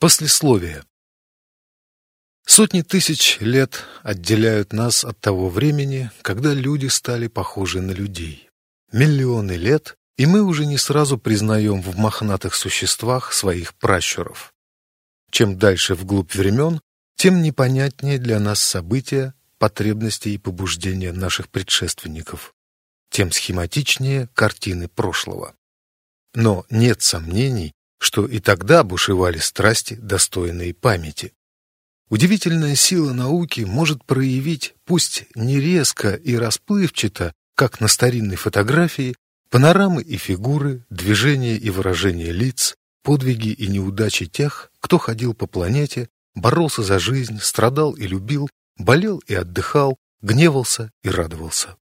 Послесловие. Сотни тысяч лет отделяют нас от того времени, когда люди стали похожи на людей. Миллионы лет, и мы уже не сразу признаем в мохнатых существах своих пращуров. Чем дальше вглубь времен, тем непонятнее для нас события, потребности и побуждения наших предшественников, тем схематичнее картины прошлого. Но нет сомнений, что и тогда бушевали страсти, достойные памяти. Удивительная сила науки может проявить, пусть не резко и расплывчато, как на старинной фотографии, панорамы и фигуры, движения и выражения лиц, подвиги и неудачи тех, кто ходил по планете, боролся за жизнь, страдал и любил, болел и отдыхал, гневался и радовался.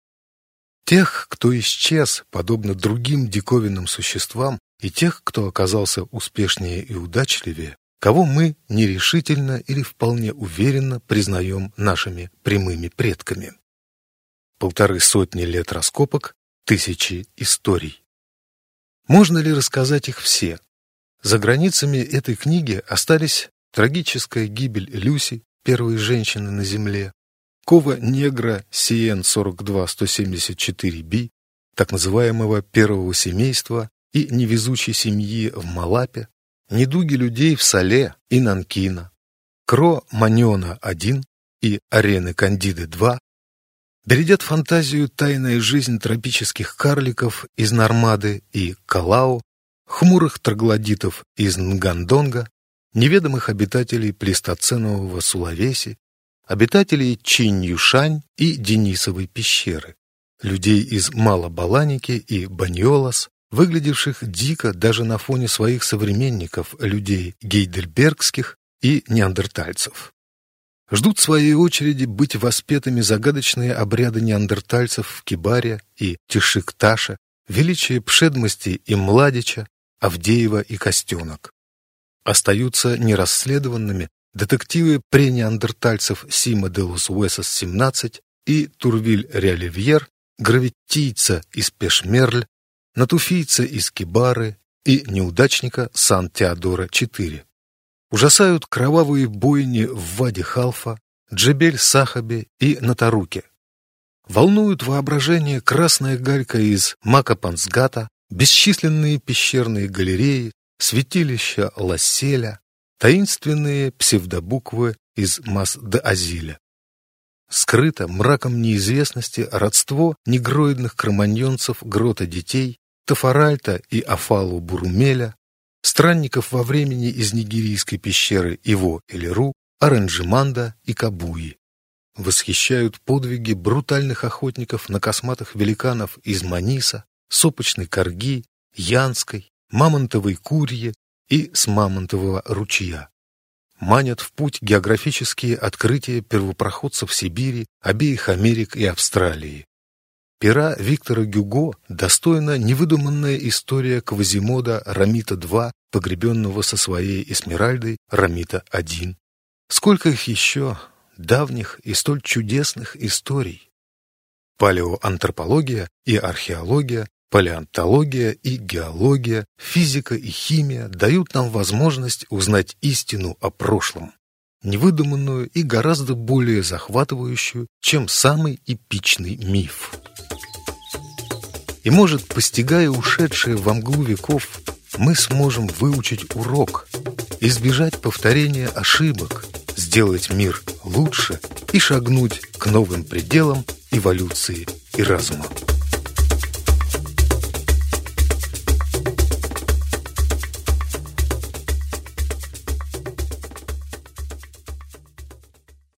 Тех, кто исчез, подобно другим диковинным существам, и тех, кто оказался успешнее и удачливее, кого мы нерешительно или вполне уверенно признаем нашими прямыми предками. Полторы сотни лет раскопок, тысячи историй. Можно ли рассказать их все? За границами этой книги остались трагическая гибель Люси, первой женщины на Земле, Кова негра CN-42-174B, так называемого первого семейства, и невезучей семьи в Малапе, недуги людей в Сале и Нанкина, Кро Маньона-1 и Арены Кандиды-2, бередят фантазию тайная жизнь тропических карликов из Нормады и Калао, хмурых троглодитов из Нгандонга, неведомых обитателей плестоценового Сулавеси, обитателей Чинь-Юшань и Денисовой пещеры, людей из Малобаланики и Баньолас, выглядевших дико даже на фоне своих современников, людей гейдельбергских и неандертальцев. Ждут своей очереди быть воспетыми загадочные обряды неандертальцев в Кибаре и Тишикташе, величие Пшедмости и Младича, Авдеева и Костенок. Остаются нерасследованными детективы пренеандертальцев Сима Делус Уэсос 17 и Турвиль Реаливьер, гравитийца из Пешмерль, натуфийца из Кибары и неудачника Сан-Теодора-4. Ужасают кровавые бойни в Ваде Халфа, Джебель-Сахабе и Натаруке. Волнуют воображение красная галька из Макапансгата, бесчисленные пещерные галереи, святилища Ласселя, таинственные псевдобуквы из Мас-де-Азиля. Скрыто мраком неизвестности родство негроидных кроманьонцев грота детей Тафаральта и Афалу Бурумеля, странников во времени из нигерийской пещеры Иво или Ру, Оранжиманда и Кабуи. Восхищают подвиги брутальных охотников на косматых великанов из Маниса, Сопочной Корги, Янской, Мамонтовой Курье и с Мамонтового ручья. Манят в путь географические открытия первопроходцев Сибири, обеих Америк и Австралии, Пера Виктора Гюго достойна невыдуманная история Квазимода Рамита-2, погребенного со своей Эсмеральдой Рамита-1. Сколько их еще, давних и столь чудесных историй! Палеоантропология и археология, палеонтология и геология, физика и химия дают нам возможность узнать истину о прошлом, невыдуманную и гораздо более захватывающую, чем самый эпичный миф. И, может, постигая ушедшие во мглу веков, мы сможем выучить урок, избежать повторения ошибок, сделать мир лучше и шагнуть к новым пределам эволюции и разума.